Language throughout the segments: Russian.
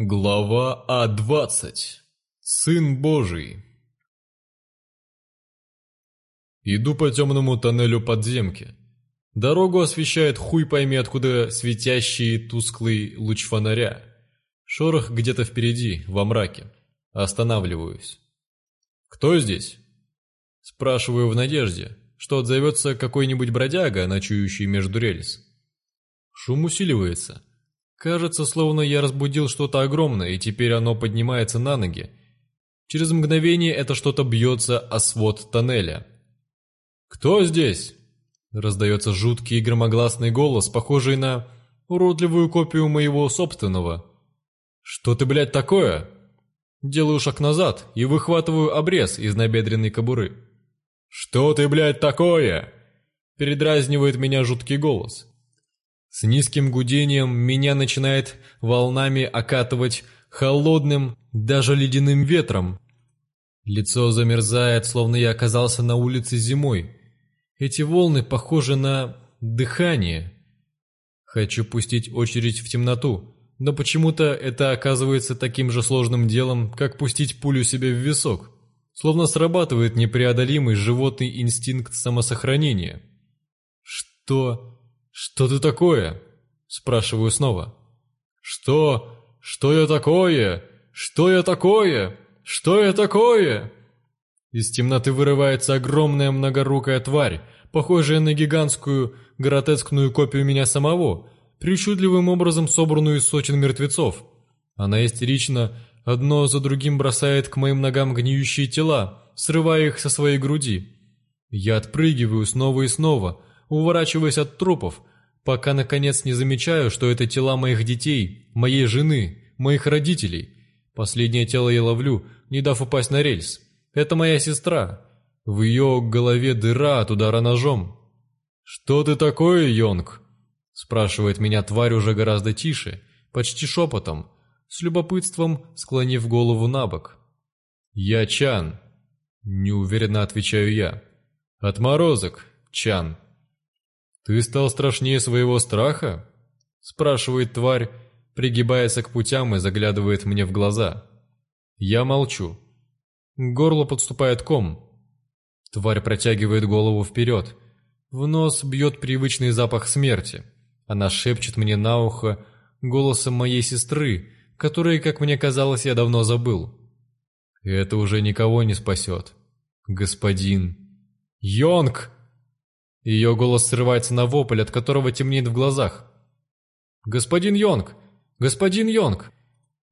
Глава А20. Сын Божий. Иду по темному тоннелю подземки. Дорогу освещает хуй пойми откуда светящий тусклый луч фонаря. Шорох где-то впереди, во мраке. Останавливаюсь. «Кто здесь?» Спрашиваю в надежде, что отзовется какой-нибудь бродяга, ночующий между рельс. Шум усиливается – Кажется, словно я разбудил что-то огромное, и теперь оно поднимается на ноги. Через мгновение это что-то бьется о свод тоннеля. «Кто здесь?» Раздается жуткий громогласный голос, похожий на уродливую копию моего собственного. «Что ты, блядь, такое?» Делаю шаг назад и выхватываю обрез из набедренной кобуры. «Что ты, блядь, такое?» Передразнивает меня жуткий голос. С низким гудением меня начинает волнами окатывать холодным, даже ледяным ветром. Лицо замерзает, словно я оказался на улице зимой. Эти волны похожи на дыхание. Хочу пустить очередь в темноту, но почему-то это оказывается таким же сложным делом, как пустить пулю себе в висок. Словно срабатывает непреодолимый животный инстинкт самосохранения. Что «Что ты такое?» – спрашиваю снова. «Что? Что я такое? Что я такое? Что я такое?» Из темноты вырывается огромная многорукая тварь, похожая на гигантскую, гротескную копию меня самого, причудливым образом собранную из сочин мертвецов. Она истерично одно за другим бросает к моим ногам гниющие тела, срывая их со своей груди. Я отпрыгиваю снова и снова – уворачиваясь от трупов, пока, наконец, не замечаю, что это тела моих детей, моей жены, моих родителей. Последнее тело я ловлю, не дав упасть на рельс. Это моя сестра. В ее голове дыра от удара ножом. «Что ты такое, Йонг?» Спрашивает меня тварь уже гораздо тише, почти шепотом, с любопытством склонив голову на бок. «Я Чан», — неуверенно отвечаю я. «Отморозок, Чан». «Ты стал страшнее своего страха?» – спрашивает тварь, пригибаясь к путям и заглядывает мне в глаза. Я молчу. Горло подступает ком. Тварь протягивает голову вперед. В нос бьет привычный запах смерти. Она шепчет мне на ухо голосом моей сестры, который, как мне казалось, я давно забыл. «Это уже никого не спасет. Господин...» «Йонг!» Ее голос срывается на вопль, от которого темнеет в глазах. «Господин Йонг! Господин Йонг!»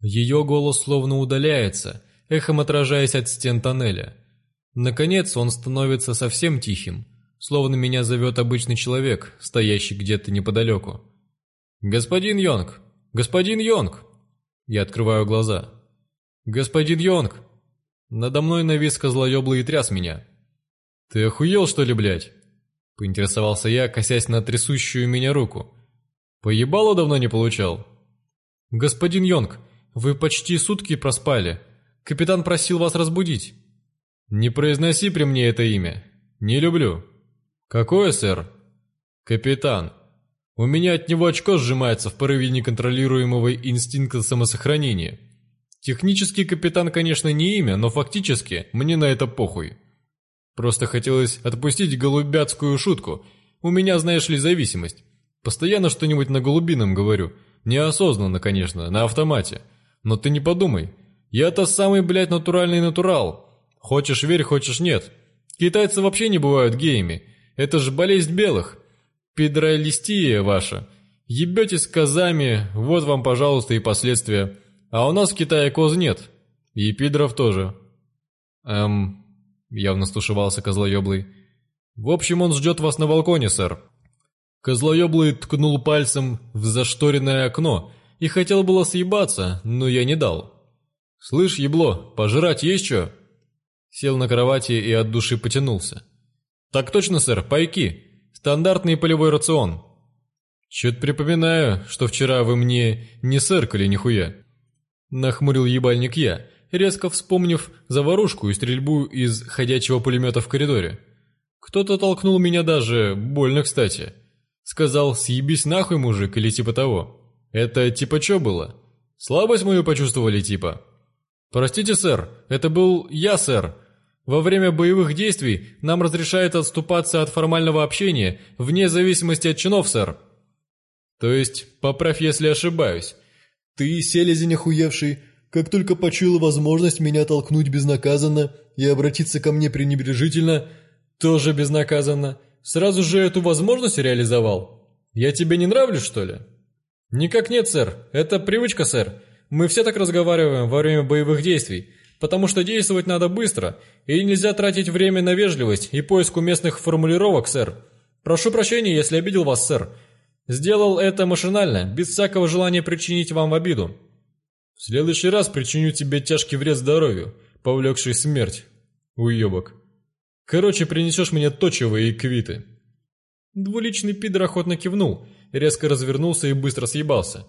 Ее голос словно удаляется, эхом отражаясь от стен тоннеля. Наконец он становится совсем тихим, словно меня зовет обычный человек, стоящий где-то неподалеку. «Господин Йонг! Господин Йонг!» Я открываю глаза. «Господин Йонг!» Надо мной навис козлоеблый и тряс меня. «Ты охуел, что ли, блядь?» — поинтересовался я, косясь на трясущую меня руку. «Поебало давно не получал?» «Господин Йонг, вы почти сутки проспали. Капитан просил вас разбудить». «Не произноси при мне это имя. Не люблю». «Какое, сэр?» «Капитан. У меня от него очко сжимается в порыве неконтролируемого инстинкта самосохранения. Технически капитан, конечно, не имя, но фактически мне на это похуй». Просто хотелось отпустить голубяцкую шутку. У меня, знаешь ли, зависимость. Постоянно что-нибудь на голубином говорю. Неосознанно, конечно, на автомате. Но ты не подумай. Я-то самый, блядь, натуральный натурал. Хочешь верь, хочешь нет. Китайцы вообще не бывают геями. Это же болезнь белых. Педролистия ваша. Ебетесь с козами, вот вам, пожалуйста, и последствия. А у нас в Китае коз нет. И пидров тоже. Эм, Явно стушевался Козлоеблый. «В общем, он ждет вас на балконе, сэр». Козлоеблый ткнул пальцем в зашторенное окно и хотел было съебаться, но я не дал. «Слышь, ебло, пожрать есть что?» Сел на кровати и от души потянулся. «Так точно, сэр, пайки. Стандартный полевой рацион». «Чё-то припоминаю, что вчера вы мне не сыркали нихуя». Нахмурил ебальник я, резко вспомнив заварушку и стрельбу из ходячего пулемета в коридоре. «Кто-то толкнул меня даже, больно кстати». Сказал «съебись нахуй, мужик» или типа того. «Это типа чё было?» «Слабость мою почувствовали типа». «Простите, сэр, это был я, сэр», во время боевых действий нам разрешает отступаться от формального общения, вне зависимости от чинов, сэр. То есть, поправь, если ошибаюсь. Ты, селезень охуевший, как только почуяла возможность меня толкнуть безнаказанно и обратиться ко мне пренебрежительно, тоже безнаказанно, сразу же эту возможность реализовал. Я тебе не нравлюсь, что ли? Никак нет, сэр. Это привычка, сэр. Мы все так разговариваем во время боевых действий, потому что действовать надо быстро, и нельзя тратить время на вежливость и поиск уместных формулировок, сэр. Прошу прощения, если обидел вас, сэр. Сделал это машинально, без всякого желания причинить вам обиду. В следующий раз причиню тебе тяжкий вред здоровью, повлекший смерть, уебок. Короче, принесешь мне точево и квиты». Двуличный пидор охотно кивнул, резко развернулся и быстро съебался.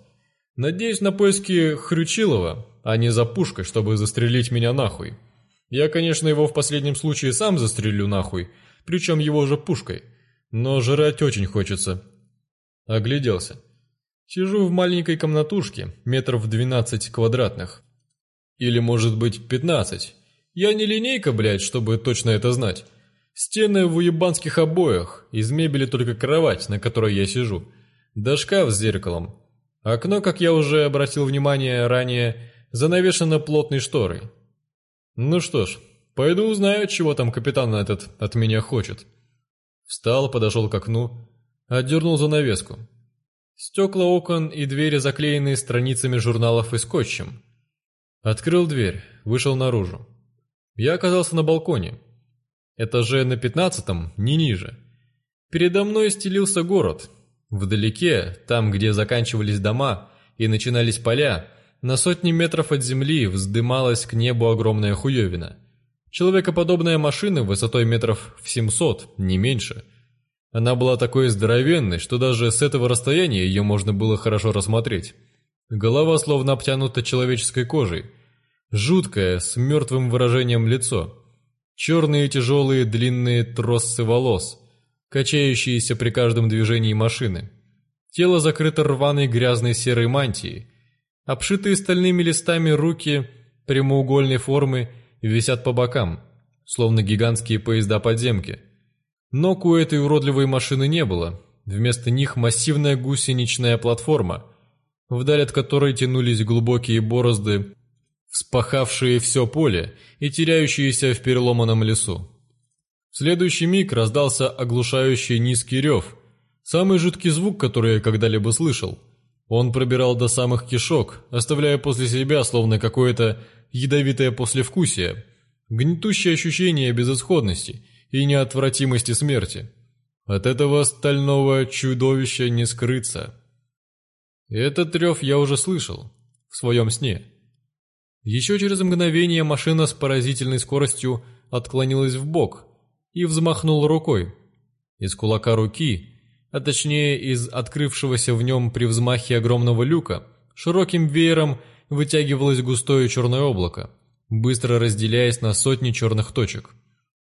«Надеюсь на поиски Хрючилова, а не за пушкой, чтобы застрелить меня нахуй. Я, конечно, его в последнем случае сам застрелю нахуй, причем его же пушкой, но жрать очень хочется». Огляделся. Сижу в маленькой комнатушке, метров 12 квадратных. Или, может быть, 15. Я не линейка, блядь, чтобы точно это знать. Стены в уебанских обоях, из мебели только кровать, на которой я сижу. Да шкаф с зеркалом. Окно, как я уже обратил внимание ранее, занавешено плотной шторой. Ну что ж, пойду узнаю, чего там капитан этот от меня хочет. Встал, подошел к окну, отдернул занавеску. Стекла окон и двери заклеены страницами журналов и скотчем. Открыл дверь, вышел наружу. Я оказался на балконе. Этаже на пятнадцатом, не ниже. Передо мной стелился город. Вдалеке, там, где заканчивались дома и начинались поля, на сотни метров от земли вздымалась к небу огромная хуевина. Человекоподобная машина высотой метров в 700, не меньше – она была такой здоровенной, что даже с этого расстояния ее можно было хорошо рассмотреть. Голова словно обтянута человеческой кожей. Жуткое, с мертвым выражением лицо. Черные тяжелые длинные троссы волос, качающиеся при каждом движении машины. Тело закрыто рваной грязной серой мантией. Обшитые стальными листами руки прямоугольной формы висят по бокам, словно гигантские поезда подземки – но у этой уродливой машины не было. Вместо них массивная гусеничная платформа, вдаль от которой тянулись глубокие борозды, вспахавшие все поле и теряющиеся в переломанном лесу. В следующий миг раздался оглушающий низкий рев, самый жуткий звук, который я когда-либо слышал. Он пробирал до самых кишок, оставляя после себя словно какое-то ядовитое послевкусие, гнетущее ощущение безысходности – и неотвратимости смерти. От этого стального чудовища не скрыться. Этот рев я уже слышал в своем сне. Еще через мгновение машина с поразительной скоростью отклонилась в бок и взмахнул рукой. Из кулака руки, а точнее из открывшегося в нем при взмахе огромного люка, широким веером вытягивалось густое черное облако, быстро разделяясь на сотни черных точек.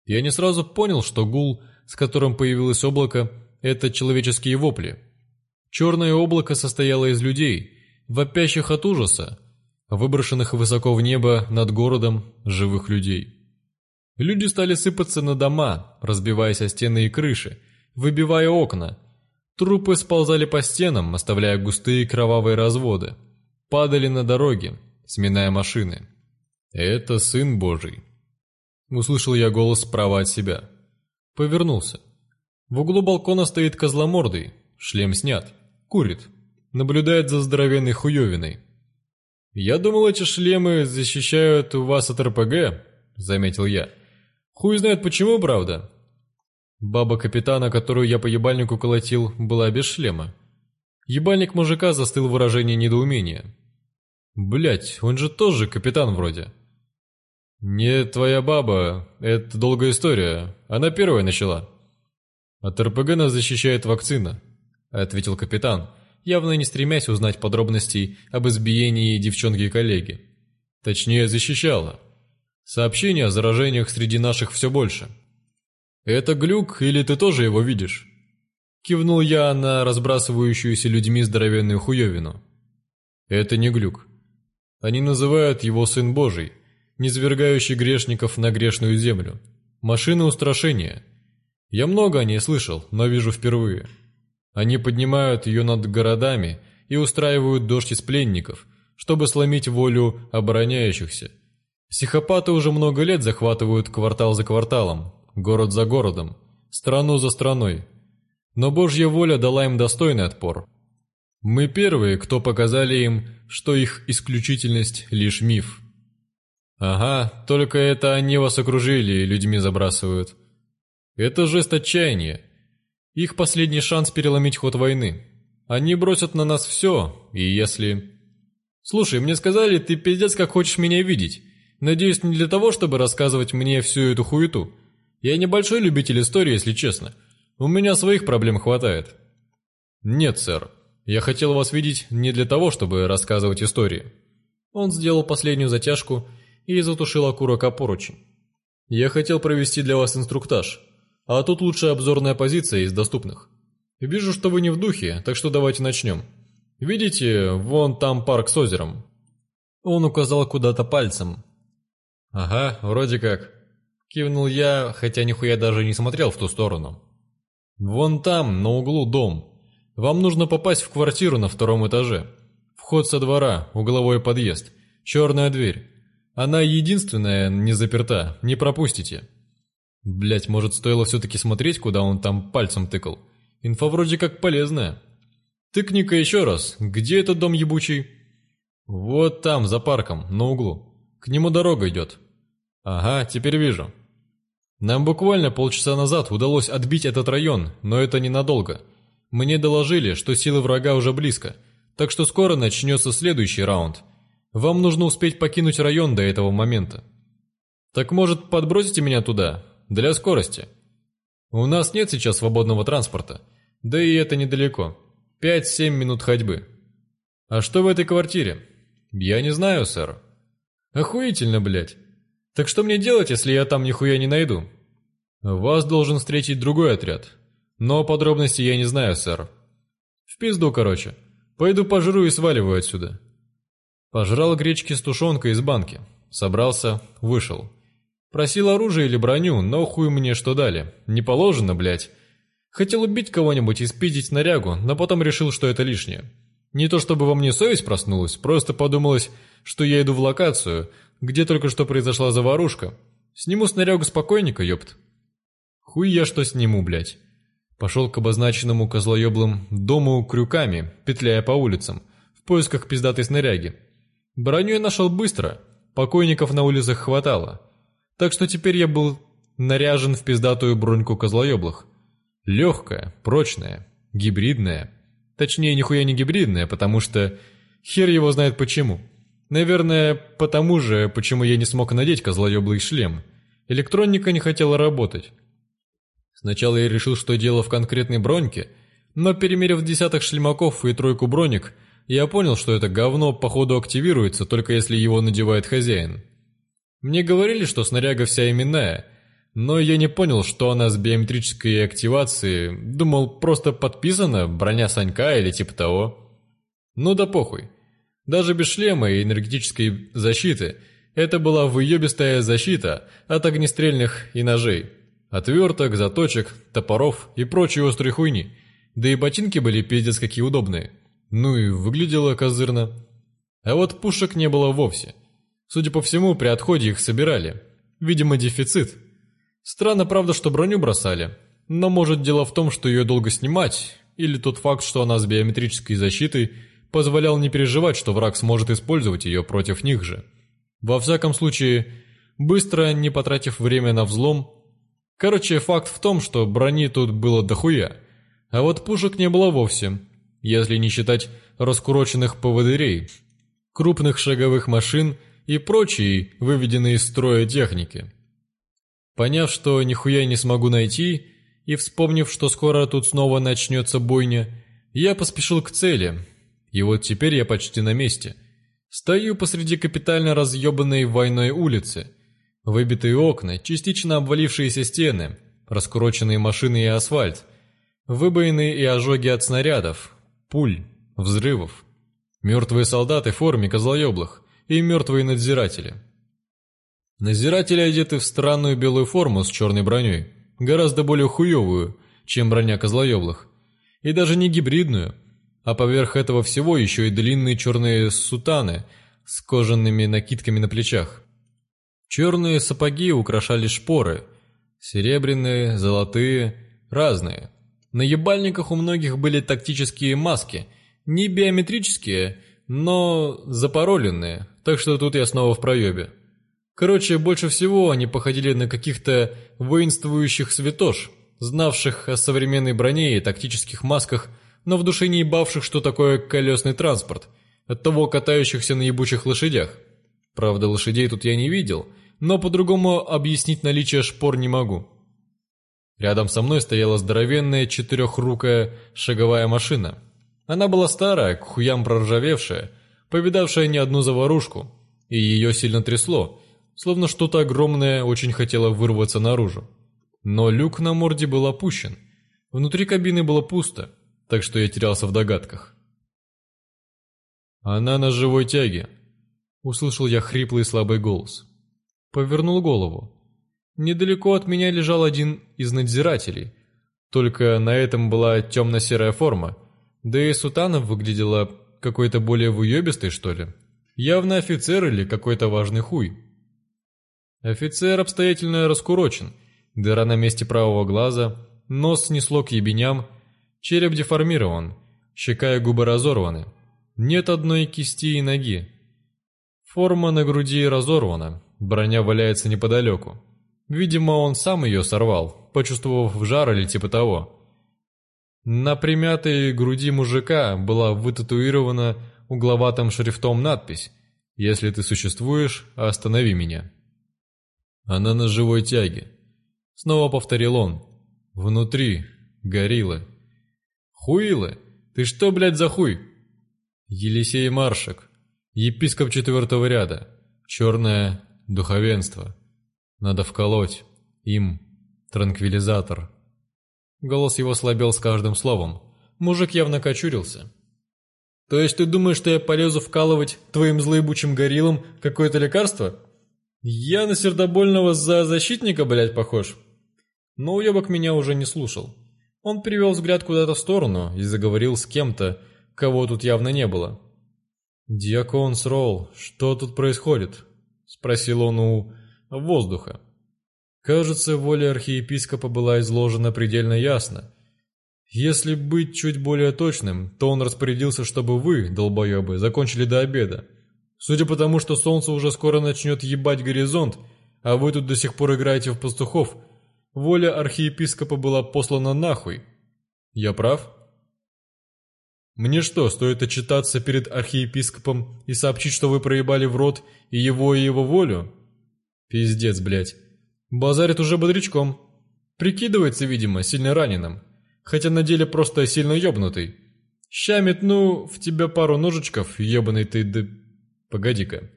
Я не сразу понял, что гул, с которым появилось облако, это человеческие вопли. Черное облако состояло из людей, вопящих от ужаса, выброшенных высоко в небо над городом живых людей. Люди стали сыпаться на дома, разбиваясь о стены и крыши, выбивая окна. Трупы сползали по стенам, оставляя густые кровавые разводы. Падали на дороги, сминая машины. «Это Сын Божий», Услышал я голос справа от себя. Повернулся. В углу балкона стоит козломордый, шлем снят, курит, наблюдает за здоровенной хуёвиной. «Я думал, эти шлемы защищают вас от РПГ», — заметил я. «Хуй знает почему, правда». Баба капитана, которую я по ебальнику колотил, была без шлема. Ебальник мужика застыл в выражении недоумения. «Блядь, он же тоже капитан вроде». «Нет, твоя баба. Это долгая история. Она первая начала». «От РПГ нас защищает вакцина», — ответил капитан, явно не стремясь узнать подробностей об избиении девчонки и коллеги. «Точнее, защищала. Сообщений о заражениях среди наших все больше». «Это глюк, или ты тоже его видишь?» Кивнул я на разбрасывающуюся людьми здоровенную хуевину. «Это не глюк. Они называют его Сын Божий, не грешников на грешную землю. Машины устрашения. Я много о ней слышал, но вижу впервые. Они поднимают ее над городами и устраивают дождь из пленников, чтобы сломить волю обороняющихся. Психопаты уже много лет захватывают квартал за кварталом, город за городом, страну за страной. Но Божья воля дала им достойный отпор. Мы первые, кто показали им, что их исключительность – лишь миф. Ага, только это они вас окружили и людьми забрасывают. Это жест отчаяния. Их последний шанс переломить ход войны. Они бросят на нас все, и если... Слушай, мне сказали, ты пиздец как хочешь меня видеть. Надеюсь, не для того, чтобы рассказывать мне всю эту хуету. Я небольшой любитель истории, если честно. У меня своих проблем хватает. Нет, сэр. Я хотел вас видеть не для того, чтобы рассказывать истории. Он сделал последнюю затяжку и затушила окурок о поручень. Я хотел провести для вас инструктаж, а тут лучшая обзорная позиция из доступных. Вижу, что вы не в духе, так что давайте начнем. Видите, вон там парк с озером». Он указал куда-то пальцем. «Ага, вроде как». Кивнул я, хотя нихуя даже не смотрел в ту сторону. «Вон там, на углу, дом. Вам нужно попасть в квартиру на втором этаже. Вход со двора, угловой подъезд, черная дверь. Она единственная не заперта, не пропустите. Блять, может, стоило все-таки смотреть, куда он там пальцем тыкал. Инфа вроде как полезная. Тыкни-ка еще раз, где этот дом ебучий? Вот там, за парком, на углу. К нему дорога идет. Ага, теперь вижу. Нам буквально полчаса назад удалось отбить этот район, но это ненадолго. Мне доложили, что силы врага уже близко, так что скоро начнется следующий раунд – вам нужно успеть покинуть район до этого момента. Так может, подбросите меня туда, для скорости? У нас нет сейчас свободного транспорта, да и это недалеко. 5-7 минут ходьбы. А что в этой квартире? Я не знаю, сэр. Охуительно, блядь. Так что мне делать, если я там нихуя не найду? Вас должен встретить другой отряд. Но подробности я не знаю, сэр. В пизду, короче. Пойду пожру и сваливаю отсюда. Пожрал гречки с тушенкой из банки. Собрался, вышел. Просил оружие или броню, но хуй мне что дали. Не положено, блядь. Хотел убить кого-нибудь и спидить нарягу, но потом решил, что это лишнее. Не то чтобы во мне совесть проснулась, просто подумалось, что я иду в локацию, где только что произошла заварушка. Сниму снарягу спокойненько, ёпт. Хуй я что сниму, блядь. Пошел к обозначенному козлоеблым дому крюками, петляя по улицам, в поисках пиздатой снаряги. Броню я нашел быстро, покойников на улицах хватало. Так что теперь я был наряжен в пиздатую броньку козлоеблых. Легкая, прочная, гибридная. Точнее, нихуя не гибридная, потому что... Хер его знает почему. Наверное, потому же, почему я не смог надеть козлоеблый шлем. Электроника не хотела работать. Сначала я решил, что дело в конкретной броньке, но перемерив десяток шлемаков и тройку броник, я понял, что это говно походу активируется, только если его надевает хозяин. Мне говорили, что снаряга вся именная, но я не понял, что она с биометрической активацией. Думал, просто подписана броня Санька или типа того. Ну да похуй. Даже без шлема и энергетической защиты. Это была выебистая защита от огнестрельных и ножей. Отверток, заточек, топоров и прочей острой хуйни. Да и ботинки были пиздец какие удобные. Ну и выглядело козырно. А вот пушек не было вовсе. Судя по всему, при отходе их собирали. Видимо, дефицит. Странно, правда, что броню бросали. Но, может, дело в том, что ее долго снимать, или тот факт, что она с биометрической защитой позволял не переживать, что враг сможет использовать ее против них же. Во всяком случае, быстро, не потратив время на взлом... Короче, факт в том, что брони тут было дохуя, а вот пушек не было вовсе, если не считать раскуроченных поводырей, крупных шаговых машин и прочие выведенные из строя техники. Поняв, что нихуя не смогу найти, и вспомнив, что скоро тут снова начнется бойня, я поспешил к цели, и вот теперь я почти на месте. Стою посреди капитально разъебанной войной улицы. Выбитые окна, частично обвалившиеся стены, раскуроченные машины и асфальт, выбоины и ожоги от снарядов, пуль, взрывов. Мертвые солдаты в форме козлоеблых и мертвые надзиратели. Надзиратели одеты в странную белую форму с черной броней, гораздо более хуевую, чем броня козлоеблых, и даже не гибридную, а поверх этого всего еще и длинные черные сутаны с кожаными накидками на плечах. Черные сапоги украшали шпоры, серебряные, золотые, разные – на ебальниках у многих были тактические маски, не биометрические, но запароленные, так что тут я снова в проебе. Короче, больше всего они походили на каких-то воинствующих святош, знавших о современной броне и тактических масках, но в душе не ебавших, что такое колесный транспорт, от того катающихся на ебучих лошадях. Правда, лошадей тут я не видел, но по-другому объяснить наличие шпор не могу. Рядом со мной стояла здоровенная четырехрукая шаговая машина. Она была старая, к хуям проржавевшая, повидавшая не одну заварушку, и ее сильно трясло, словно что-то огромное очень хотело вырваться наружу. Но люк на морде был опущен. Внутри кабины было пусто, так что я терялся в догадках. «Она на живой тяге», — услышал я хриплый слабый голос. Повернул голову. Недалеко от меня лежал один из надзирателей. Только на этом была темно-серая форма. Да и сутана выглядела какой-то более выебистой, что ли. Явно офицер или какой-то важный хуй. Офицер обстоятельно раскурочен. Дыра на месте правого глаза, нос снесло к ебеням, череп деформирован, щека и губы разорваны. Нет одной кисти и ноги. Форма на груди разорвана, броня валяется неподалеку. Видимо, он сам ее сорвал, почувствовав в жар или типа того. На примятой груди мужика была вытатуирована угловатым шрифтом надпись «Если ты существуешь, останови меня». «Она на живой тяге», — снова повторил он. «Внутри, гориллы». «Хуилы? Ты что, блядь, за хуй?» «Елисей Маршек, епископ четвертого ряда, черное духовенство». Надо вколоть. Им. Транквилизатор. Голос его слабел с каждым словом. Мужик явно кочурился. «То есть ты думаешь, что я полезу вкалывать твоим злоебучим гориллам какое-то лекарство? Я на сердобольного за защитника, блядь, похож?» Но уебок меня уже не слушал. Он перевел взгляд куда-то в сторону и заговорил с кем-то, кого тут явно не было. Диаконс Ролл, что тут происходит?» — спросил он у воздуха. Кажется, воля архиепископа была изложена предельно ясно. Если быть чуть более точным, то он распорядился, чтобы вы, долбоебы, закончили до обеда. Судя по тому, что солнце уже скоро начнет ебать горизонт, а вы тут до сих пор играете в пастухов, воля архиепископа была послана нахуй. Я прав? Мне что, стоит отчитаться перед архиепископом и сообщить, что вы проебали в рот и его, и его волю? Пиздец, блядь. Базарит уже бодрячком. Прикидывается, видимо, сильно раненым. Хотя на деле просто сильно ёбнутый. Ща метну в тебя пару ножичков, ёбаный ты, да... Погоди-ка.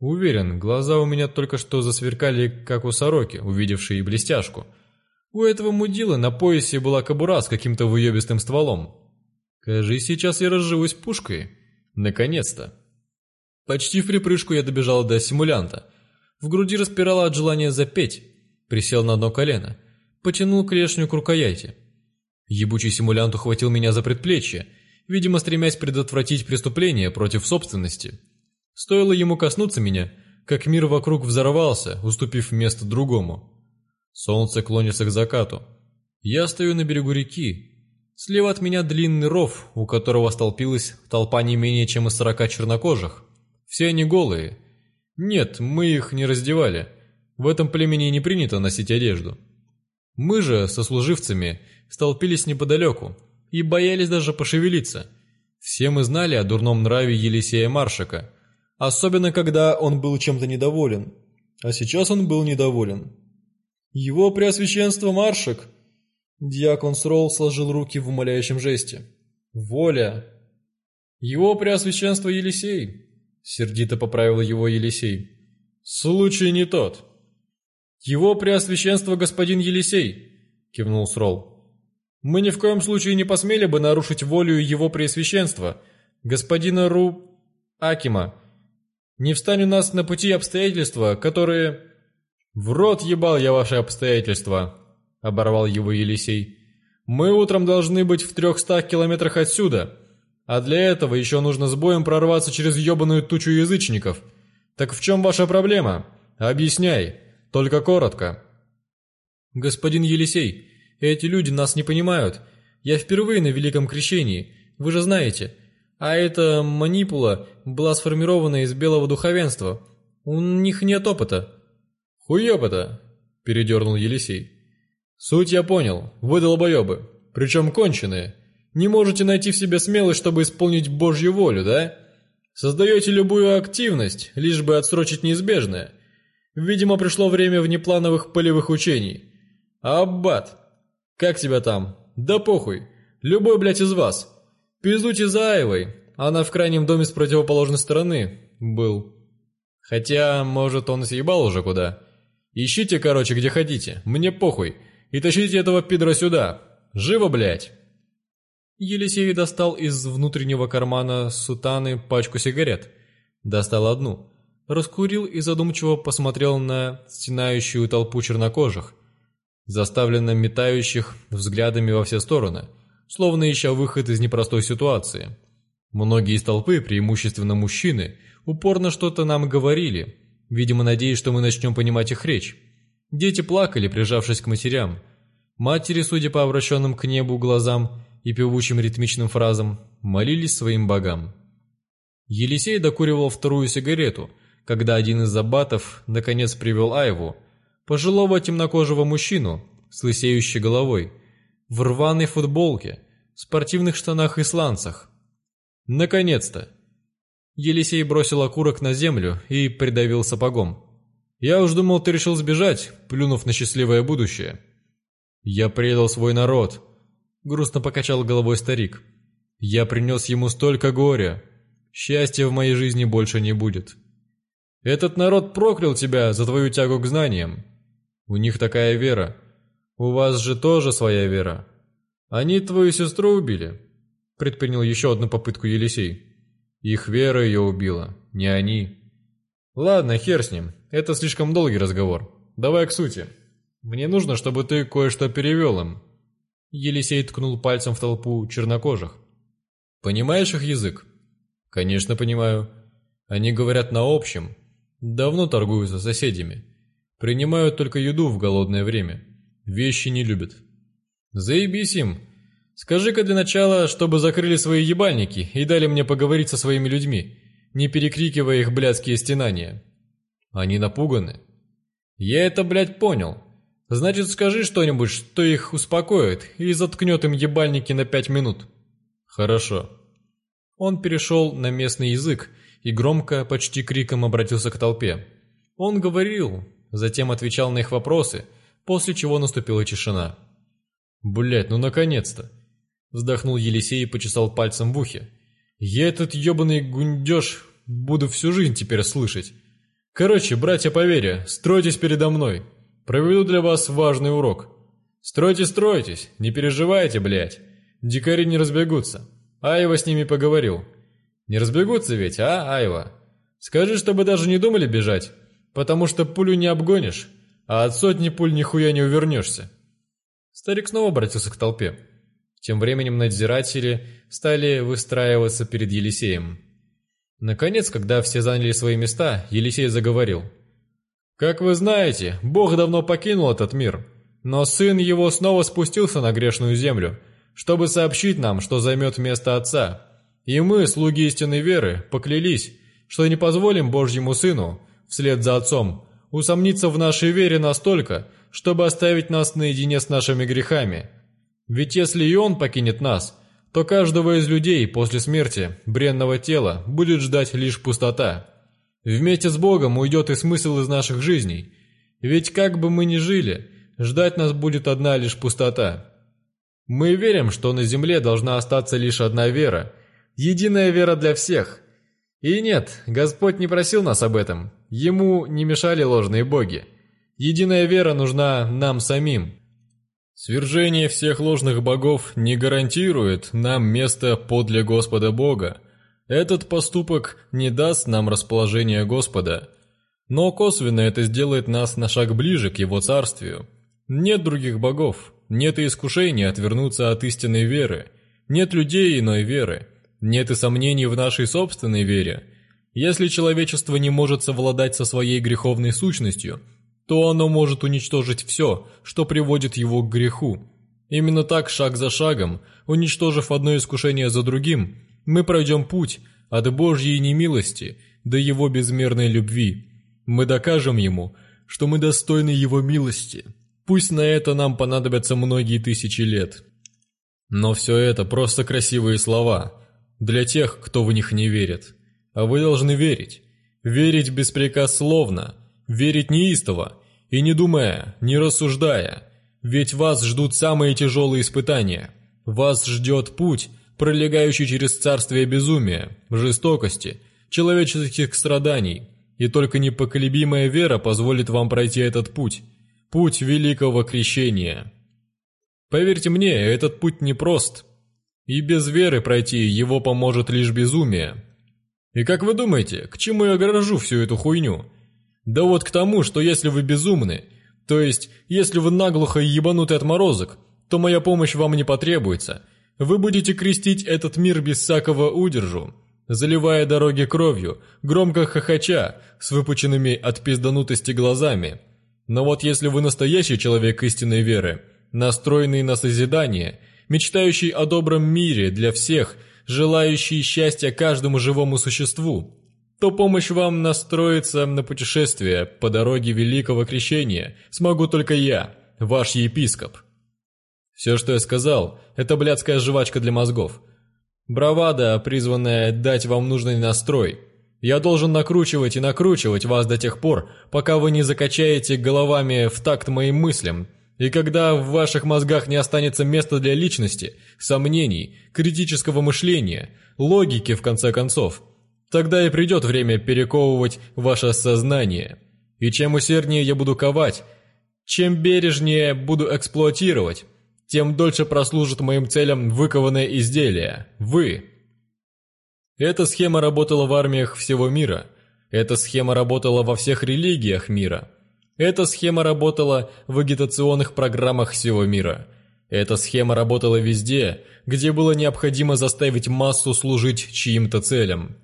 Уверен, глаза у меня только что засверкали, как у сороки, увидевшей блестяшку. У этого мудила на поясе была кобура с каким-то выёбистым стволом. Кажись, сейчас я разживусь пушкой. Наконец-то. Почти в припрыжку я добежал до симулянта, в груди распирало от желания запеть. Присел на одно колено. Потянул клешню к рукояти. Ебучий симулянт ухватил меня за предплечье, видимо, стремясь предотвратить преступление против собственности. Стоило ему коснуться меня, как мир вокруг взорвался, уступив место другому. Солнце клонится к закату. Я стою на берегу реки. Слева от меня длинный ров, у которого столпилась толпа не менее чем из сорока чернокожих. Все они голые, нет, мы их не раздевали. В этом племени не принято носить одежду. Мы же, со служивцами столпились неподалеку и боялись даже пошевелиться. Все мы знали о дурном нраве Елисея Маршака, особенно когда он был чем-то недоволен. А сейчас он был недоволен. «Его преосвященство Маршак!» Дьякон Срол сложил руки в умоляющем жесте. «Воля!» «Его преосвященство Елисей!» Сердито поправил его Елисей. «Случай не тот». «Его преосвященство господин Елисей», — кивнул Срол. «Мы ни в коем случае не посмели бы нарушить волю его преосвященства, господина Ру... Акима. Не встань у нас на пути обстоятельства, которые...» «В рот ебал я ваши обстоятельства», — оборвал его Елисей. «Мы утром должны быть в трехстах километрах отсюда, а для этого еще нужно с боем прорваться через ебаную тучу язычников. Так в чем ваша проблема? Объясняй, только коротко. Господин Елисей, эти люди нас не понимают. Я впервые на Великом Крещении, вы же знаете. А эта манипула была сформирована из белого духовенства. У них нет опыта. Хуёпыта, передернул Елисей. Суть я понял, вы долбоебы, причем конченые. Не можете найти в себе смелость, чтобы исполнить Божью волю, да? Создаете любую активность, лишь бы отсрочить неизбежное. Видимо, пришло время внеплановых полевых учений. Аббат, как тебя там? Да похуй. Любой, блядь, из вас. Пиздуйте за Айвой. Она в крайнем доме с противоположной стороны. Был. Хотя, может, он съебал уже куда. Ищите, короче, где хотите. Мне похуй. И тащите этого пидора сюда. Живо, блядь. Елисей достал из внутреннего кармана сутаны пачку сигарет. Достал одну. Раскурил и задумчиво посмотрел на стенающую толпу чернокожих, заставленно метающих взглядами во все стороны, словно ища выход из непростой ситуации. Многие из толпы, преимущественно мужчины, упорно что-то нам говорили, видимо, надеясь, что мы начнем понимать их речь. Дети плакали, прижавшись к матерям. Матери, судя по обращенным к небу глазам, и певучим ритмичным фразам молились своим богам. Елисей докуривал вторую сигарету, когда один из аббатов наконец привел Айву, пожилого темнокожего мужчину с лысеющей головой, в рваной футболке, спортивных штанах и сланцах. Наконец-то! Елисей бросил окурок на землю и придавил сапогом. «Я уж думал, ты решил сбежать, плюнув на счастливое будущее». «Я предал свой народ», Грустно покачал головой старик. «Я принес ему столько горя. Счастья в моей жизни больше не будет. Этот народ проклял тебя за твою тягу к знаниям. У них такая вера. У вас же тоже своя вера. Они твою сестру убили», — предпринял еще одну попытку Елисей. «Их вера ее убила, не они». «Ладно, хер с ним. Это слишком долгий разговор. Давай к сути. Мне нужно, чтобы ты кое-что перевел им, Елисей ткнул пальцем в толпу чернокожих. «Понимаешь их язык?» «Конечно, понимаю. Они говорят на общем. Давно торгуют со соседями. Принимают только еду в голодное время. Вещи не любят». «Заебись им! Скажи-ка для начала, чтобы закрыли свои ебальники и дали мне поговорить со своими людьми, не перекрикивая их блядские стенания. Они напуганы». «Я это, блядь, понял. Значит, скажи что-нибудь, что их успокоит, и заткнет им ебальники на пять минут». «Хорошо». Он перешел на местный язык и громко, почти криком обратился к толпе. Он говорил, затем отвечал на их вопросы, после чего наступила тишина. «Блядь, ну наконец-то!» Вздохнул Елисей и почесал пальцем в ухе. «Я этот ебаный гундеж буду всю жизнь теперь слышать. Короче, братья по вере, стройтесь передо мной!» Проведу для вас важный урок. Стройте, стройтесь, не переживайте, блядь. Дикари не разбегутся. Айва с ними поговорил. Не разбегутся ведь, а, Айва. Скажи, чтобы даже не думали бежать, потому что пулю не обгонишь, а от сотни пуль нихуя не увернешься. Старик снова обратился к толпе. Тем временем надзиратели стали выстраиваться перед Елисеем. Наконец, когда все заняли свои места, Елисей заговорил – как вы знаете, Бог давно покинул этот мир, но Сын Его снова спустился на грешную землю, чтобы сообщить нам, что займет место Отца. И мы, слуги истинной веры, поклялись, что не позволим Божьему Сыну, вслед за Отцом, усомниться в нашей вере настолько, чтобы оставить нас наедине с нашими грехами. Ведь если и Он покинет нас, то каждого из людей после смерти бренного тела будет ждать лишь пустота». Вместе с Богом уйдет и смысл из наших жизней. Ведь как бы мы ни жили, ждать нас будет одна лишь пустота. Мы верим, что на земле должна остаться лишь одна вера, единая вера для всех. И нет, Господь не просил нас об этом, Ему не мешали ложные боги. Единая вера нужна нам самим. Свержение всех ложных богов не гарантирует нам место подле Господа Бога, этот поступок не даст нам расположения Господа, но косвенно это сделает нас на шаг ближе к Его Царствию. Нет других богов, нет и искушений отвернуться от истинной веры, нет людей иной веры, нет и сомнений в нашей собственной вере. Если человечество не может совладать со своей греховной сущностью, то оно может уничтожить все, что приводит его к греху. Именно так, шаг за шагом, уничтожив одно искушение за другим – мы пройдем путь от Божьей немилости до Его безмерной любви. Мы докажем Ему, что мы достойны Его милости. Пусть на это нам понадобятся многие тысячи лет. Но все это просто красивые слова для тех, кто в них не верит. А вы должны верить. Верить беспрекословно, верить неистово и не думая, не рассуждая. Ведь вас ждут самые тяжелые испытания. Вас ждет путь – пролегающий через царствие безумия, жестокости, человеческих страданий, и только непоколебимая вера позволит вам пройти этот путь, путь великого крещения. Поверьте мне, этот путь непрост, и без веры пройти его поможет лишь безумие. И как вы думаете, к чему я горожу всю эту хуйню? Да вот к тому, что если вы безумны, то есть если вы наглухо ебанутый отморозок, то моя помощь вам не потребуется – вы будете крестить этот мир без всякого удержу, заливая дороги кровью, громко хохоча, с выпученными от пизданутости глазами. Но вот если вы настоящий человек истинной веры, настроенный на созидание, мечтающий о добром мире для всех, желающий счастья каждому живому существу, то помощь вам настроиться на путешествие по дороге Великого Крещения смогу только я, ваш епископ». Все, что я сказал, это блядская жвачка для мозгов. Бравада, призванная дать вам нужный настрой. Я должен накручивать и накручивать вас до тех пор, пока вы не закачаете головами в такт моим мыслям, и когда в ваших мозгах не останется места для личности, сомнений, критического мышления, логики в конце концов. Тогда и придет время перековывать ваше сознание. И чем усерднее я буду ковать, чем бережнее буду эксплуатировать, тем дольше прослужат моим целям выкованное изделие – вы. Эта схема работала в армиях всего мира. Эта схема работала во всех религиях мира. Эта схема работала в агитационных программах всего мира. Эта схема работала везде, где было необходимо заставить массу служить чьим-то целям.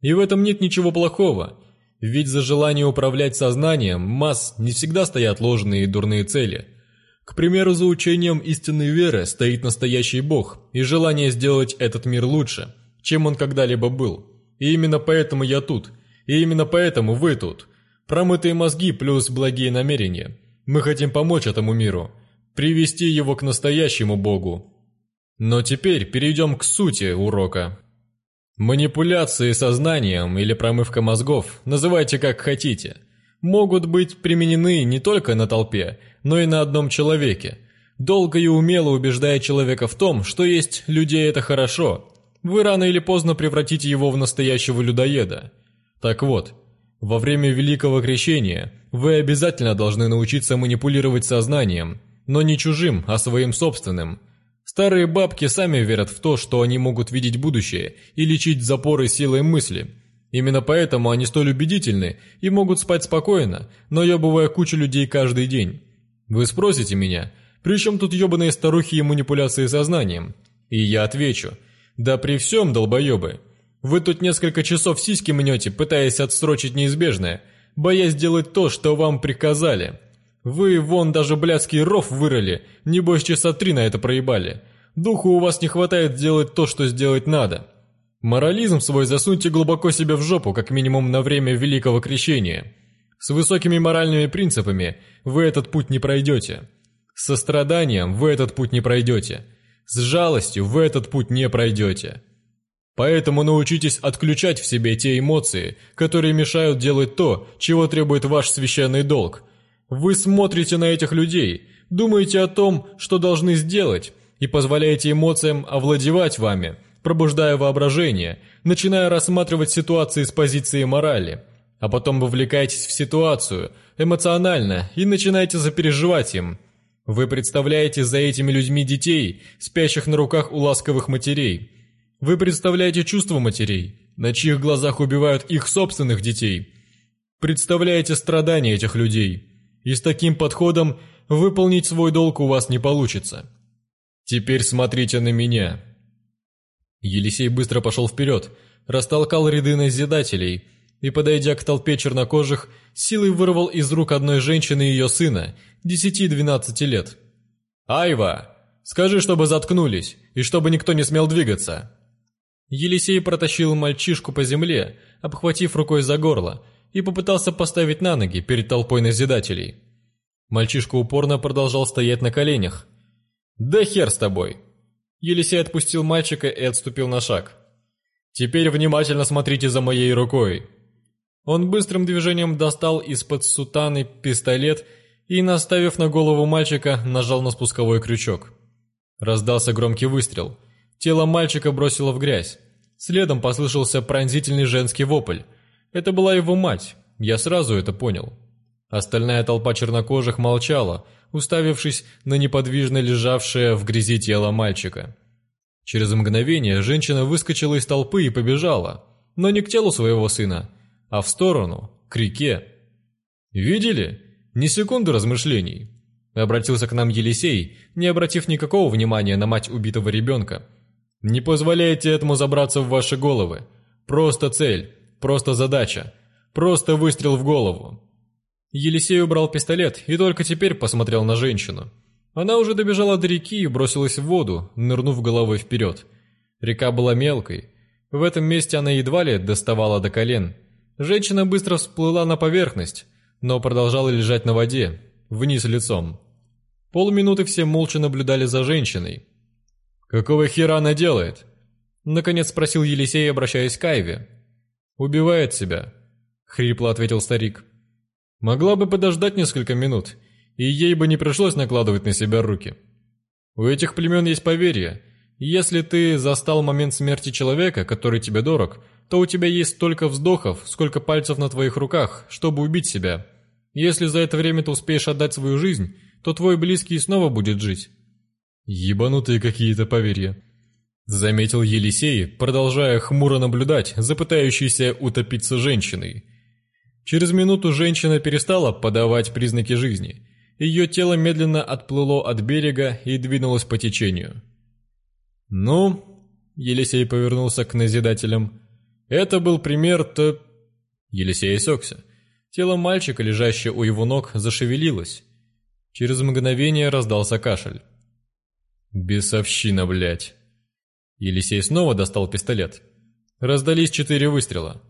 И в этом нет ничего плохого, ведь за желание управлять сознанием масс не всегда стоят ложные и дурные цели – к примеру, за учением истинной веры стоит настоящий Бог и желание сделать этот мир лучше, чем он когда-либо был. И именно поэтому я тут. И именно поэтому вы тут. Промытые мозги плюс благие намерения. Мы хотим помочь этому миру. Привести его к настоящему Богу. Но теперь перейдем к сути урока. Манипуляции сознанием или промывка мозгов, называйте как хотите, могут быть применены не только на толпе – но и на одном человеке. Долго и умело убеждая человека в том, что есть людей это хорошо, вы рано или поздно превратите его в настоящего людоеда. Так вот, во время Великого Крещения вы обязательно должны научиться манипулировать сознанием, но не чужим, а своим собственным. Старые бабки сами верят в то, что они могут видеть будущее и лечить запоры силой мысли. Именно поэтому они столь убедительны и могут спать спокойно, но наебывая кучу людей каждый день. Вы спросите меня, при чем тут ебаные старухи и манипуляции сознанием? И я отвечу, да при всем, долбоебы. Вы тут несколько часов сиськи мнете, пытаясь отсрочить неизбежное, боясь делать то, что вам приказали. Вы вон даже блядский ров вырыли, небось часа три на это проебали. Духу у вас не хватает делать то, что сделать надо. Морализм свой засуньте глубоко себе в жопу, как минимум на время Великого Крещения. С высокими моральными принципами вы этот путь не пройдете. С состраданием вы этот путь не пройдете. С жалостью вы этот путь не пройдете. Поэтому научитесь отключать в себе те эмоции, которые мешают делать то, чего требует ваш священный долг. Вы смотрите на этих людей, думаете о том, что должны сделать, и позволяете эмоциям овладевать вами, пробуждая воображение, начиная рассматривать ситуации с позиции морали – а потом вовлекаетесь в ситуацию, эмоционально, и начинаете запереживать им. Вы представляете за этими людьми детей, спящих на руках у ласковых матерей. Вы представляете чувства матерей, на чьих глазах убивают их собственных детей. Представляете страдания этих людей. И с таким подходом выполнить свой долг у вас не получится. Теперь смотрите на меня. Елисей быстро пошел вперед, растолкал ряды назидателей – и, подойдя к толпе чернокожих, силой вырвал из рук одной женщины ее сына, 10-12 лет. «Айва, скажи, чтобы заткнулись, и чтобы никто не смел двигаться!» Елисей протащил мальчишку по земле, обхватив рукой за горло, и попытался поставить на ноги перед толпой назидателей. Мальчишка упорно продолжал стоять на коленях. «Да хер с тобой!» Елисей отпустил мальчика и отступил на шаг. «Теперь внимательно смотрите за моей рукой», он быстрым движением достал из-под сутаны пистолет и, наставив на голову мальчика, нажал на спусковой крючок. Раздался громкий выстрел. Тело мальчика бросило в грязь. Следом послышался пронзительный женский вопль. Это была его мать, я сразу это понял. Остальная толпа чернокожих молчала, уставившись на неподвижно лежавшее в грязи тело мальчика. Через мгновение женщина выскочила из толпы и побежала, но не к телу своего сына – а в сторону, к реке. «Видели? Ни секунды размышлений!» Обратился к нам Елисей, не обратив никакого внимания на мать убитого ребенка. «Не позволяйте этому забраться в ваши головы. Просто цель, просто задача, просто выстрел в голову». Елисей убрал пистолет и только теперь посмотрел на женщину. Она уже добежала до реки и бросилась в воду, нырнув головой вперед. Река была мелкой. В этом месте она едва ли доставала до колен – Женщина быстро всплыла на поверхность, но продолжала лежать на воде, вниз лицом. Полминуты все молча наблюдали за женщиной. «Какого хера она делает?» Наконец спросил Елисей, обращаясь к Айве. «Убивает себя», — хрипло ответил старик. «Могла бы подождать несколько минут, и ей бы не пришлось накладывать на себя руки. У этих племен есть поверье. Если ты застал момент смерти человека, который тебе дорог, то у тебя есть столько вздохов, сколько пальцев на твоих руках, чтобы убить себя. Если за это время ты успеешь отдать свою жизнь, то твой близкий снова будет жить». «Ебанутые какие-то поверья», — заметил Елисей, продолжая хмуро наблюдать за пытающейся утопиться женщиной. Через минуту женщина перестала подавать признаки жизни. Ее тело медленно отплыло от берега и двинулось по течению. «Ну?» — Елисей повернулся к назидателям. Это был пример то. Елисей Сокса. Тело мальчика, лежащее у его ног, зашевелилось. Через мгновение раздался кашель. «Бесовщина, блядь!» Елисей снова достал пистолет. Раздались четыре выстрела.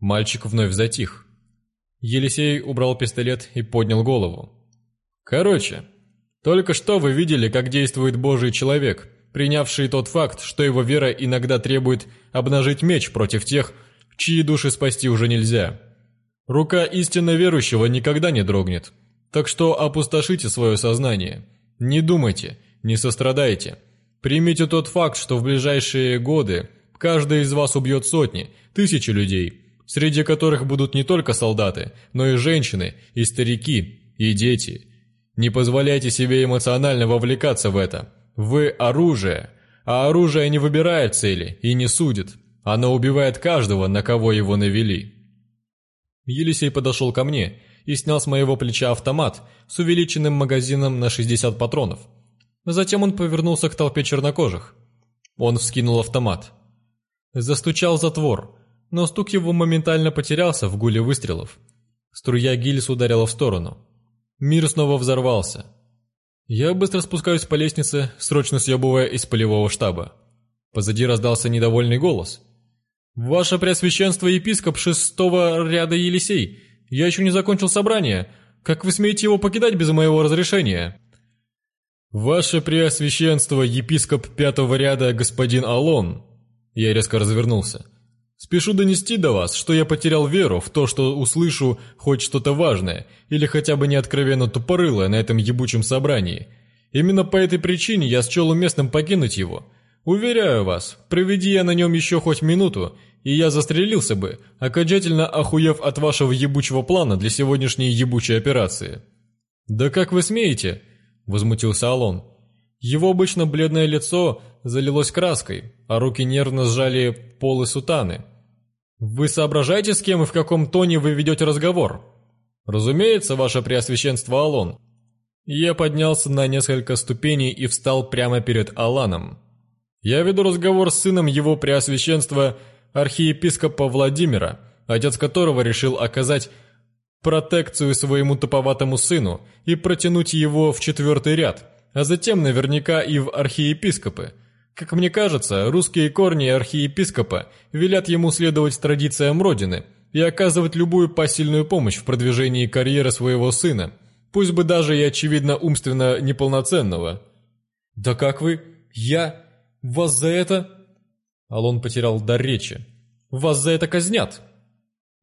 Мальчик вновь затих. Елисей убрал пистолет и поднял голову. «Короче, только что вы видели, как действует Божий человек», принявший тот факт, что его вера иногда требует обнажить меч против тех, чьи души спасти уже нельзя. Рука истинно верующего никогда не дрогнет. Так что опустошите свое сознание. Не думайте, не сострадайте. Примите тот факт, что в ближайшие годы каждый из вас убьет сотни, тысячи людей, среди которых будут не только солдаты, но и женщины, и старики, и дети. Не позволяйте себе эмоционально вовлекаться в это – вы оружие, а оружие не выбирает цели и не судит. Оно убивает каждого, на кого его навели. Елисей подошел ко мне и снял с моего плеча автомат с увеличенным магазином на 60 патронов. Затем он повернулся к толпе чернокожих. Он вскинул автомат. Застучал затвор, но стук его моментально потерялся в гуле выстрелов. Струя гильз ударила в сторону. Мир снова взорвался. Я быстро спускаюсь по лестнице, срочно съебывая из полевого штаба. Позади раздался недовольный голос. «Ваше Преосвященство, епископ шестого ряда Елисей, я еще не закончил собрание. Как вы смеете его покидать без моего разрешения?» «Ваше Преосвященство, епископ пятого ряда господин Алон!» Я резко развернулся. Спешу донести до вас, что я потерял веру в то, что услышу хоть что-то важное или хотя бы не откровенно тупорылое на этом ебучем собрании. Именно по этой причине я счел уместным покинуть его. Уверяю вас, проведи я на нем еще хоть минуту, и я застрелился бы, окончательно охуев от вашего ебучего плана для сегодняшней ебучей операции». «Да как вы смеете?» – возмутился Алон. Его обычно бледное лицо залилось краской, а руки нервно сжали полы сутаны. Вы соображаете, с кем и в каком тоне вы ведете разговор? Разумеется, ваше преосвященство Алон. Я поднялся на несколько ступеней и встал прямо перед Аланом. Я веду разговор с сыном его преосвященства, архиепископа Владимира, отец которого решил оказать протекцию своему туповатому сыну и протянуть его в четвертый ряд, а затем наверняка и в архиепископы – как мне кажется, русские корни архиепископа велят ему следовать традициям родины и оказывать любую посильную помощь в продвижении карьеры своего сына, пусть бы даже и очевидно умственно неполноценного. «Да как вы? Я? Вас за это?» Алон потерял дар речи. «Вас за это казнят!»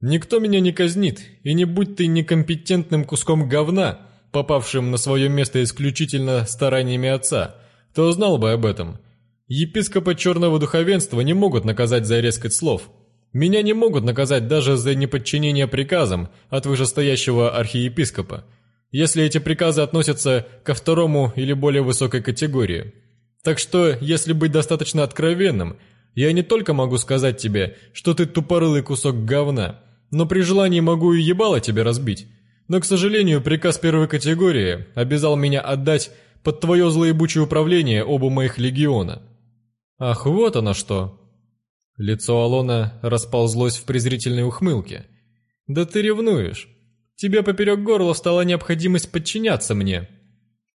«Никто меня не казнит, и не будь ты некомпетентным куском говна, попавшим на свое место исключительно стараниями отца, то знал бы об этом. Епископы черного духовенства не могут наказать за резкость слов. Меня не могут наказать даже за неподчинение приказам от вышестоящего архиепископа, если эти приказы относятся ко второму или более высокой категории. Так что, если быть достаточно откровенным, я не только могу сказать тебе, что ты тупорылый кусок говна, но при желании могу и ебало тебе разбить. Но, к сожалению, приказ первой категории обязал меня отдать под твое злоебучее управление оба моих легиона». Ах, вот оно что!» Лицо Алона расползлось в презрительной ухмылке. «Да ты ревнуешь! Тебе поперек горла встала необходимость подчиняться мне!»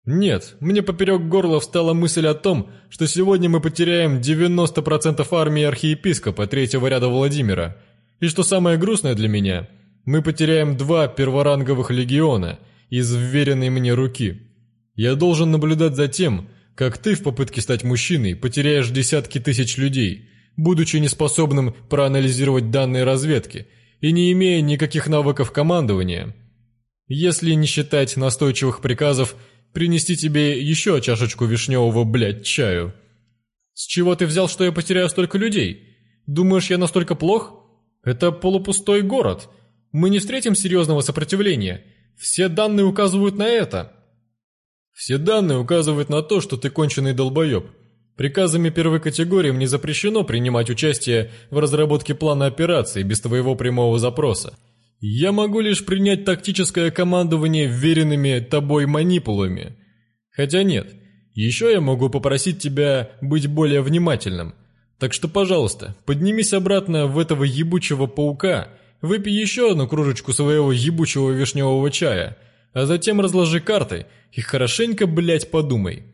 «Нет, мне поперек горла встала мысль о том, что сегодня мы потеряем 90% армии архиепископа третьего ряда Владимира. И что самое грустное для меня, мы потеряем два перворанговых легиона из вверенной мне руки. Я должен наблюдать за тем, как ты в попытке стать мужчиной потеряешь десятки тысяч людей, будучи неспособным проанализировать данные разведки и не имея никаких навыков командования. Если не считать настойчивых приказов принести тебе еще чашечку вишневого, блядь, чаю. С чего ты взял, что я потеряю столько людей? Думаешь, я настолько плох? Это полупустой город. Мы не встретим серьезного сопротивления. Все данные указывают на это. Все данные указывают на то, что ты конченый долбоеб. Приказами первой категории мне запрещено принимать участие в разработке плана операции без твоего прямого запроса. Я могу лишь принять тактическое командование веренными тобой манипулами. Хотя нет, еще я могу попросить тебя быть более внимательным. Так что, пожалуйста, поднимись обратно в этого ебучего паука, выпей еще одну кружечку своего ебучего вишневого чая – а затем разложи карты и хорошенько, блядь, подумай.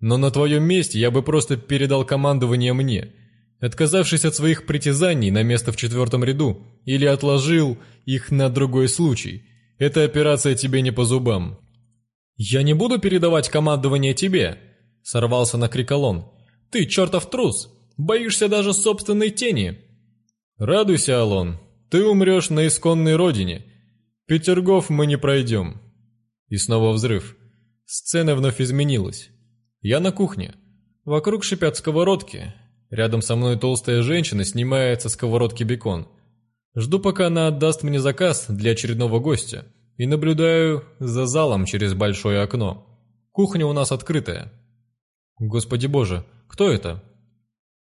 Но на твоем месте я бы просто передал командование мне, отказавшись от своих притязаний на место в четвертом ряду или отложил их на другой случай. Эта операция тебе не по зубам». «Я не буду передавать командование тебе», — сорвался на крик он. «Ты чертов трус! Боишься даже собственной тени!» «Радуйся, Алон, ты умрешь на исконной родине. Петергоф мы не пройдем». И снова взрыв. Сцена вновь изменилась. Я на кухне. Вокруг шипят сковородки. Рядом со мной толстая женщина снимает со сковородки бекон. Жду, пока она отдаст мне заказ для очередного гостя. И наблюдаю за залом через большое окно. Кухня у нас открытая. Господи боже, кто это?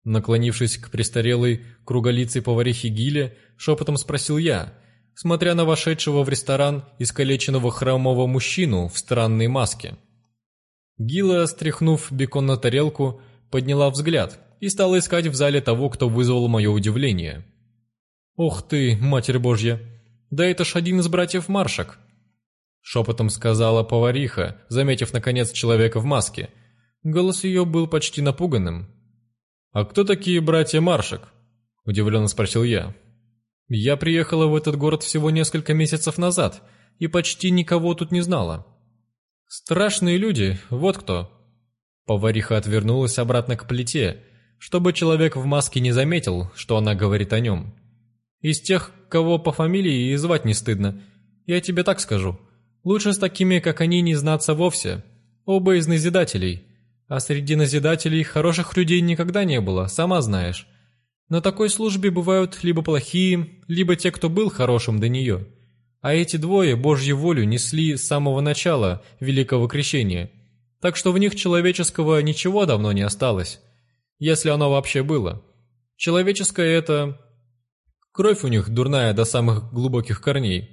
Наклонившись к престарелой круголицей поварихе Гиле, шепотом спросил я – смотря на вошедшего в ресторан искалеченного хромого мужчину в странной маске. Гила, стряхнув бекон на тарелку, подняла взгляд и стала искать в зале того, кто вызвал мое удивление. «Ох ты, Матерь Божья! Да это ж один из братьев Маршак!» Шепотом сказала повариха, заметив, наконец, человека в маске. Голос ее был почти напуганным. «А кто такие братья Маршак?» – удивленно спросил я. Я приехала в этот город всего несколько месяцев назад и почти никого тут не знала. Страшные люди, вот кто. Повариха отвернулась обратно к плите, чтобы человек в маске не заметил, что она говорит о нем. Из тех, кого по фамилии и звать не стыдно, я тебе так скажу. Лучше с такими, как они, не знаться вовсе. Оба из назидателей. А среди назидателей хороших людей никогда не было, сама знаешь. На такой службе бывают либо плохие, либо те, кто был хорошим до нее. А эти двое Божью волю несли с самого начала Великого Крещения, так что в них человеческого ничего давно не осталось, если оно вообще было. Человеческое это... Кровь у них дурная до самых глубоких корней.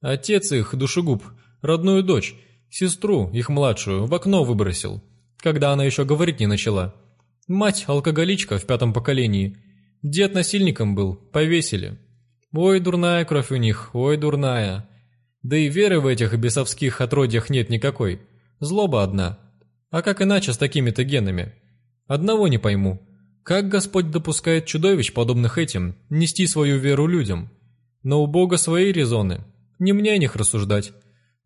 Отец их, душегуб, родную дочь, сестру, их младшую, в окно выбросил, когда она еще говорить не начала. Мать – алкоголичка в пятом поколении – Дед насильником был, повесили. Ой, дурная кровь у них, ой, дурная. Да и веры в этих бесовских отродьях нет никакой. Злоба одна. А как иначе с такими-то генами? Одного не пойму. Как Господь допускает чудовищ, подобных этим, нести свою веру людям? Но у Бога свои резоны. Не мне о них рассуждать.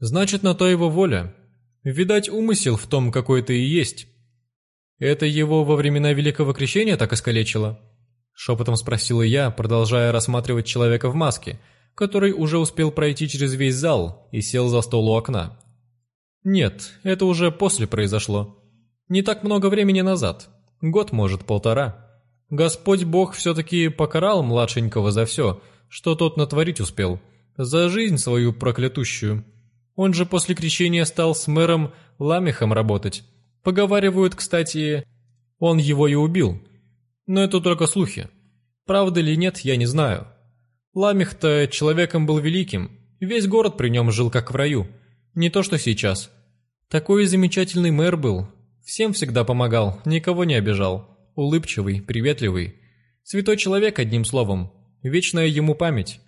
Значит, на то его воля. Видать, умысел в том какой-то и есть. Это его во времена Великого Крещения так искалечило?» — шепотом спросила я, продолжая рассматривать человека в маске, который уже успел пройти через весь зал и сел за стол у окна. «Нет, это уже после произошло. Не так много времени назад. Год, может, полтора. Господь Бог все-таки покарал младшенького за все, что тот натворить успел, за жизнь свою проклятущую. Он же после крещения стал с мэром Ламехом работать. Поговаривают, кстати, он его и убил». Но это только слухи. Правда ли нет, я не знаю. Ламих-то э, человеком был великим, весь город при нем жил как в раю. Не то что сейчас. Такой замечательный мэр был. Всем всегда помогал, никого не обижал. Улыбчивый, приветливый. Святой человек, одним словом. Вечная ему память.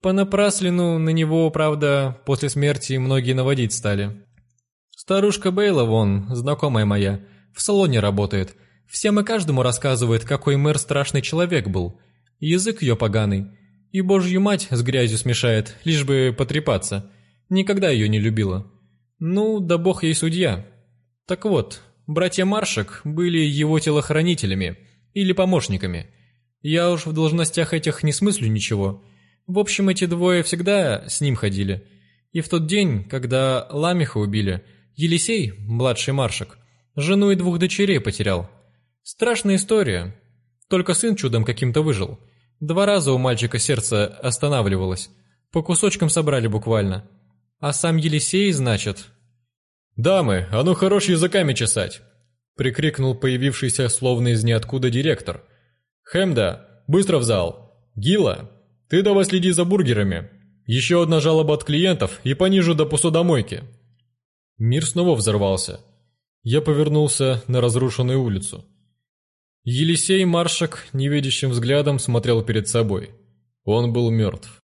Понапраслину на него, правда, после смерти многие наводить стали. Старушка Бейла, вон, знакомая моя, в салоне работает – Всем и каждому рассказывает, какой мэр страшный человек был. Язык ее поганый. И божью мать с грязью смешает, лишь бы потрепаться. Никогда ее не любила. Ну, да бог ей судья. Так вот, братья Маршек были его телохранителями или помощниками. Я уж в должностях этих не смыслю ничего. В общем, эти двое всегда с ним ходили. И в тот день, когда Ламиха убили, Елисей, младший Маршек, жену и двух дочерей потерял – Страшная история. Только сын чудом каким-то выжил. Два раза у мальчика сердце останавливалось. По кусочкам собрали буквально. А сам Елисей, значит... «Дамы, а ну хорош языками чесать!» — прикрикнул появившийся словно из ниоткуда директор. «Хэмда, быстро в зал! Гила, ты давай следи за бургерами! Еще одна жалоба от клиентов и понижу до посудомойки!» Мир снова взорвался. Я повернулся на разрушенную улицу. Елисей Маршак невидящим взглядом смотрел перед собой. Он был мертв.